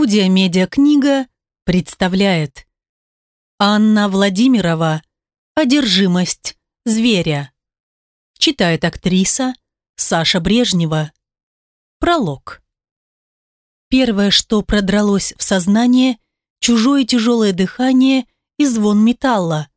Студия «Медиакнига» представляет Анна Владимирова «Одержимость зверя». Читает актриса Саша Брежнева. Пролог. Первое, что продралось в сознание – чужое тяжелое дыхание и звон металла.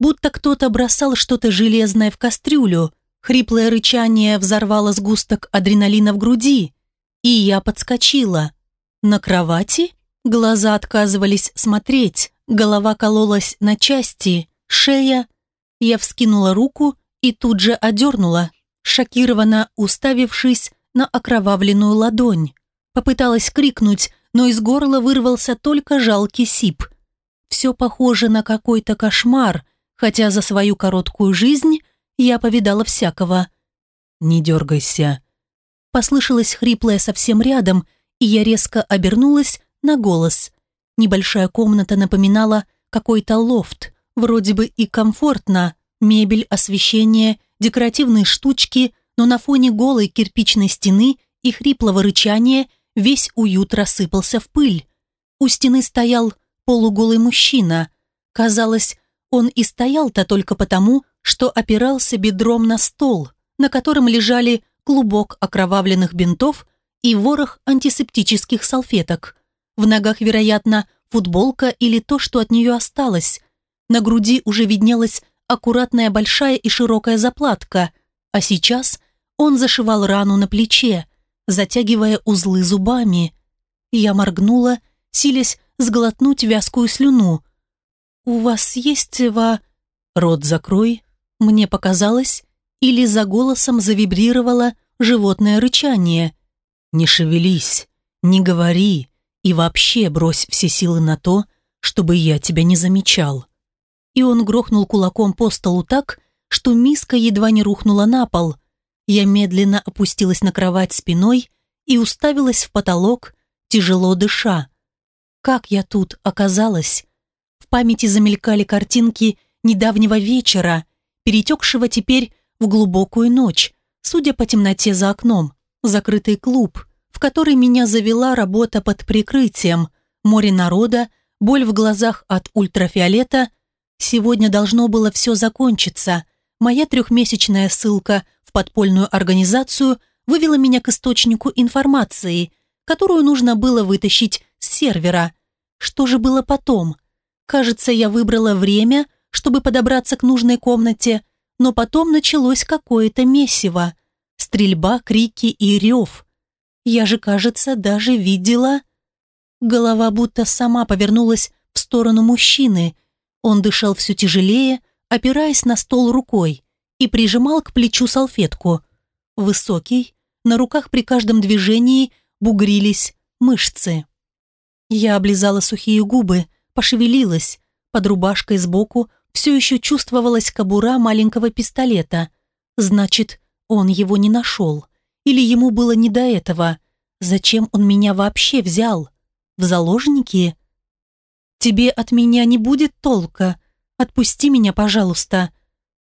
Будто кто-то бросал что-то железное в кастрюлю, хриплое рычание взорвало сгусток адреналина в груди, и я подскочила – на кровати глаза отказывались смотреть, голова кололась на части, шея. Я вскинула руку и тут же одернула, шокированно уставившись на окровавленную ладонь. Попыталась крикнуть, но из горла вырвался только жалкий сип. Все похоже на какой-то кошмар, хотя за свою короткую жизнь я повидала всякого. «Не дергайся», послышалось хриплое совсем рядом – и я резко обернулась на голос. Небольшая комната напоминала какой-то лофт, вроде бы и комфортно, мебель, освещение, декоративные штучки, но на фоне голой кирпичной стены и хриплого рычания весь уют рассыпался в пыль. У стены стоял полуголый мужчина. Казалось, он и стоял-то только потому, что опирался бедром на стол, на котором лежали клубок окровавленных бинтов и ворох антисептических салфеток. В ногах, вероятно, футболка или то, что от нее осталось. На груди уже виднелась аккуратная большая и широкая заплатка, а сейчас он зашивал рану на плече, затягивая узлы зубами. Я моргнула, силясь сглотнуть вязкую слюну. «У вас есть во...» «Рот закрой», мне показалось, или за голосом завибрировало животное рычание. Не шевелись, не говори и вообще брось все силы на то, чтобы я тебя не замечал. И он грохнул кулаком по столу так, что миска едва не рухнула на пол. Я медленно опустилась на кровать спиной и уставилась в потолок, тяжело дыша. Как я тут оказалась? В памяти замелькали картинки недавнего вечера, перетекшего теперь в глубокую ночь, судя по темноте за окном закрытый клуб, в который меня завела работа под прикрытием, море народа, боль в глазах от ультрафиолета. Сегодня должно было все закончиться. Моя трехмесячная ссылка в подпольную организацию вывела меня к источнику информации, которую нужно было вытащить с сервера. Что же было потом? Кажется, я выбрала время, чтобы подобраться к нужной комнате, но потом началось какое-то месиво стрельба, крики и рев. Я же, кажется, даже видела... Голова будто сама повернулась в сторону мужчины. Он дышал все тяжелее, опираясь на стол рукой, и прижимал к плечу салфетку. Высокий, на руках при каждом движении бугрились мышцы. Я облизала сухие губы, пошевелилась. Под рубашкой сбоку все еще чувствовалась кобура маленького пистолета. Значит, он его не нашел. Или ему было не до этого. Зачем он меня вообще взял? В заложники? Тебе от меня не будет толка. Отпусти меня, пожалуйста.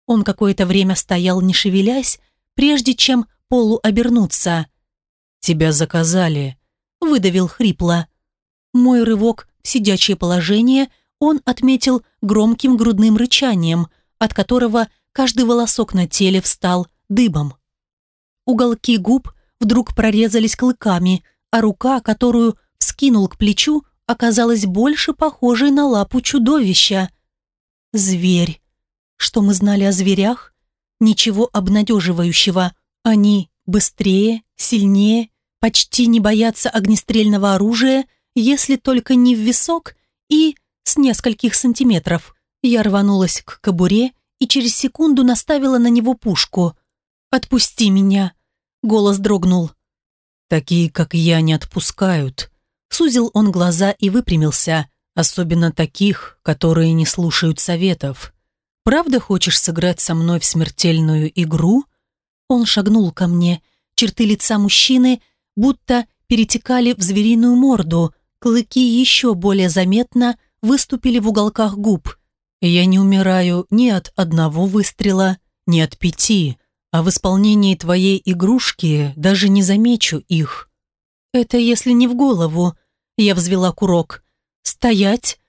Он какое-то время стоял, не шевелясь, прежде чем полу обернуться. «Тебя заказали», — выдавил хрипло. Мой рывок в сидячее положение он отметил громким грудным рычанием, от которого каждый волосок на теле встал дыбом. Уголки губ вдруг прорезались клыками, а рука, которую вскинул к плечу, оказалась больше похожей на лапу чудовища. Зверь. Что мы знали о зверях? Ничего обнадеживающего. Они быстрее, сильнее, почти не боятся огнестрельного оружия, если только не в висок и с нескольких сантиметров. Я рванулась к кобуре и через секунду наставила на него пушку. «Отпусти меня!» Голос дрогнул. «Такие, как я, не отпускают». Сузил он глаза и выпрямился, особенно таких, которые не слушают советов. «Правда хочешь сыграть со мной в смертельную игру?» Он шагнул ко мне. Черты лица мужчины будто перетекали в звериную морду, клыки еще более заметно выступили в уголках губ. «Я не умираю ни от одного выстрела, ни от пяти а в исполнении твоей игрушки даже не замечу их. Это если не в голову. Я взвела курок. «Стоять!»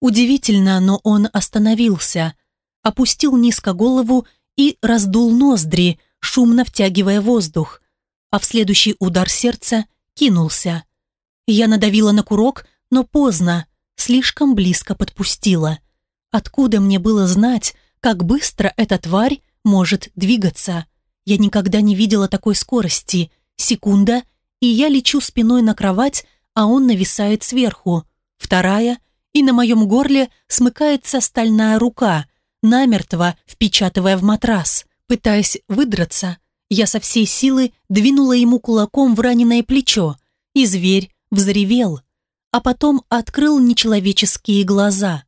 Удивительно, но он остановился, опустил низко голову и раздул ноздри, шумно втягивая воздух, а в следующий удар сердца кинулся. Я надавила на курок, но поздно, слишком близко подпустила. Откуда мне было знать, как быстро эта тварь может двигаться? Я никогда не видела такой скорости. Секунда, и я лечу спиной на кровать, а он нависает сверху. Вторая, и на моем горле смыкается стальная рука, намертво впечатывая в матрас. Пытаясь выдраться, я со всей силы двинула ему кулаком в раненое плечо, и зверь взревел, а потом открыл нечеловеческие глаза.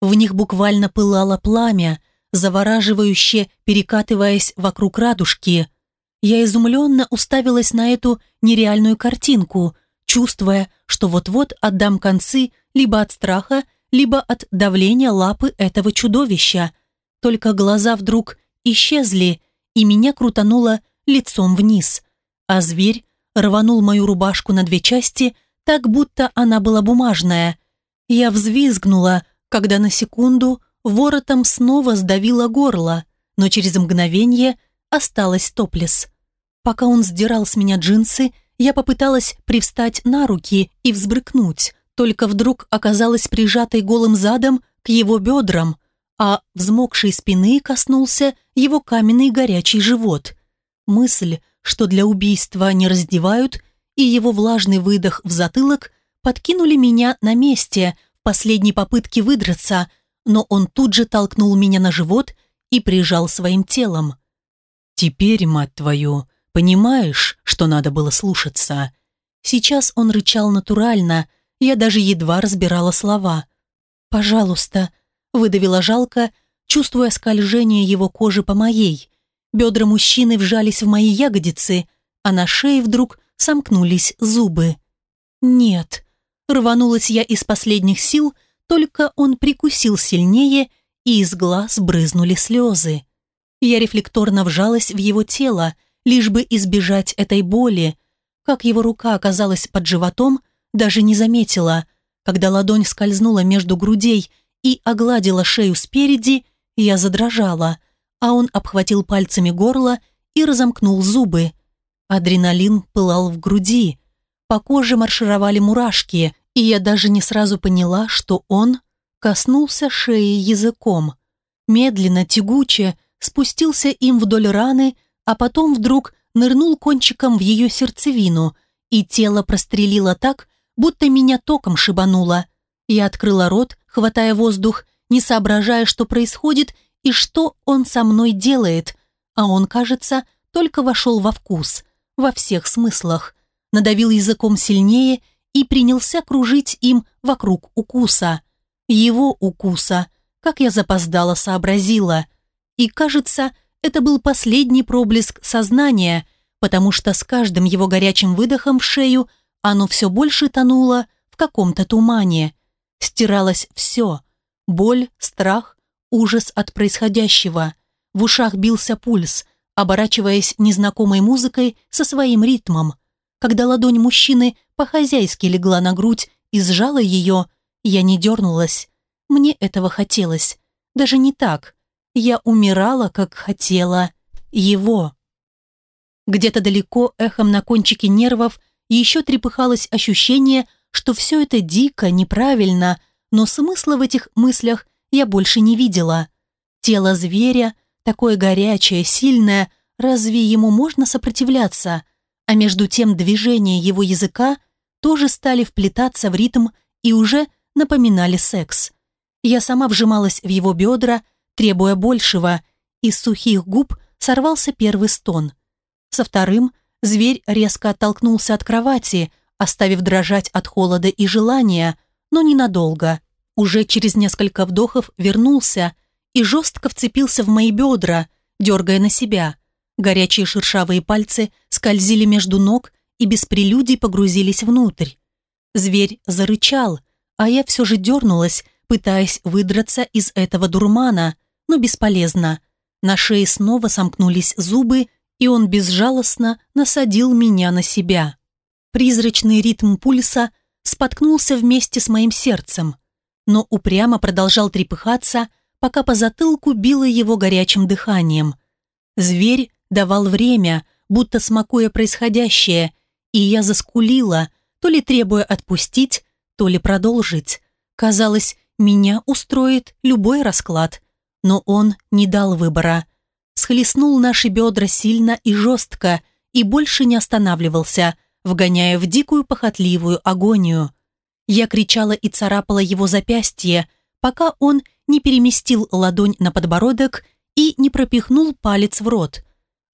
В них буквально пылало пламя, завораживающе перекатываясь вокруг радужки. Я изумленно уставилась на эту нереальную картинку, чувствуя, что вот-вот отдам концы либо от страха, либо от давления лапы этого чудовища. Только глаза вдруг исчезли, и меня крутануло лицом вниз. А зверь рванул мою рубашку на две части, так будто она была бумажная. Я взвизгнула, когда на секунду воротом снова сдавило горло, но через мгновение осталась топлес. Пока он сдирал с меня джинсы, я попыталась привстать на руки и взбрыкнуть, только вдруг оказалась прижатой голым задом к его бедрам, а взмокшей спины коснулся его каменный горячий живот. Мысль, что для убийства не раздевают, и его влажный выдох в затылок подкинули меня на месте в последней попытке выдраться, но он тут же толкнул меня на живот и прижал своим телом. «Теперь, мать твою, понимаешь, что надо было слушаться?» Сейчас он рычал натурально, я даже едва разбирала слова. «Пожалуйста», — выдавила жалко, чувствуя скольжение его кожи по моей. Бедра мужчины вжались в мои ягодицы, а на шее вдруг сомкнулись зубы. «Нет», — рванулась я из последних сил, — только он прикусил сильнее, и из глаз брызнули слезы. Я рефлекторно вжалась в его тело, лишь бы избежать этой боли. Как его рука оказалась под животом, даже не заметила. Когда ладонь скользнула между грудей и огладила шею спереди, я задрожала, а он обхватил пальцами горло и разомкнул зубы. Адреналин пылал в груди. По коже маршировали мурашки, и я даже не сразу поняла, что он коснулся шеи языком. Медленно, тягуче спустился им вдоль раны, а потом вдруг нырнул кончиком в ее сердцевину, и тело прострелило так, будто меня током шибануло. Я открыла рот, хватая воздух, не соображая, что происходит и что он со мной делает, а он, кажется, только вошел во вкус, во всех смыслах. Надавил языком сильнее и принялся кружить им вокруг укуса. Его укуса, как я запоздала сообразила. И, кажется, это был последний проблеск сознания, потому что с каждым его горячим выдохом в шею оно все больше тонуло в каком-то тумане. Стиралось все – боль, страх, ужас от происходящего. В ушах бился пульс, оборачиваясь незнакомой музыкой со своим ритмом – когда ладонь мужчины по-хозяйски легла на грудь и сжала ее, я не дернулась. Мне этого хотелось. Даже не так. Я умирала, как хотела его. Где-то далеко, эхом на кончике нервов, еще трепыхалось ощущение, что все это дико, неправильно, но смысла в этих мыслях я больше не видела. Тело зверя, такое горячее, сильное, разве ему можно сопротивляться? А между тем движения его языка тоже стали вплетаться в ритм и уже напоминали секс. Я сама вжималась в его бедра, требуя большего, из сухих губ сорвался первый стон. Со вторым зверь резко оттолкнулся от кровати, оставив дрожать от холода и желания, но ненадолго. Уже через несколько вдохов вернулся и жестко вцепился в мои бедра, дергая на себя – Горячие шершавые пальцы скользили между ног и без прелюдий погрузились внутрь. Зверь зарычал, а я все же дернулась, пытаясь выдраться из этого дурмана, но бесполезно. На шее снова сомкнулись зубы, и он безжалостно насадил меня на себя. Призрачный ритм пульса споткнулся вместе с моим сердцем, но упрямо продолжал трепыхаться, пока по затылку било его горячим дыханием. Зверь давал время, будто смакуя происходящее, и я заскулила, то ли требуя отпустить, то ли продолжить. Казалось, меня устроит любой расклад, но он не дал выбора. Схлестнул наши бедра сильно и жестко и больше не останавливался, вгоняя в дикую похотливую агонию. Я кричала и царапала его запястье, пока он не переместил ладонь на подбородок и не пропихнул палец в рот.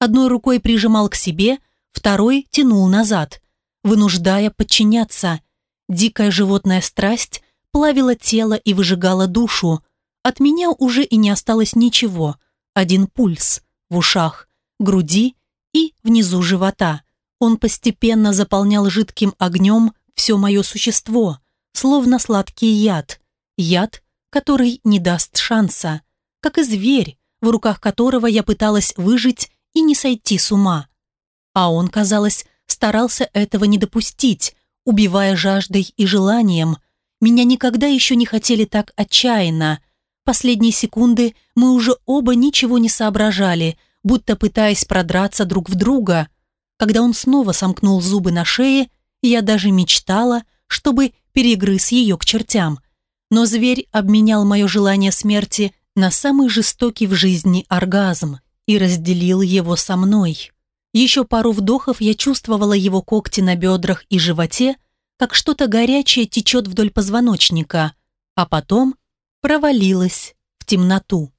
Одной рукой прижимал к себе, второй тянул назад, вынуждая подчиняться. Дикая животная страсть плавила тело и выжигала душу. От меня уже и не осталось ничего. Один пульс в ушах, груди и внизу живота. Он постепенно заполнял жидким огнем все мое существо, словно сладкий яд. Яд, который не даст шанса. Как и зверь, в руках которого я пыталась выжить и не сойти с ума. А он, казалось, старался этого не допустить, убивая жаждой и желанием. Меня никогда еще не хотели так отчаянно. Последние секунды мы уже оба ничего не соображали, будто пытаясь продраться друг в друга. Когда он снова сомкнул зубы на шее, я даже мечтала, чтобы перегрыз ее к чертям. Но зверь обменял мое желание смерти на самый жестокий в жизни оргазм и разделил его со мной. Еще пару вдохов я чувствовала его когти на бедрах и животе, как что-то горячее течет вдоль позвоночника, а потом провалилась в темноту.